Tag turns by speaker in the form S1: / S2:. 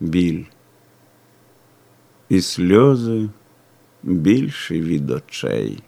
S1: біль, і сльози більше від очей.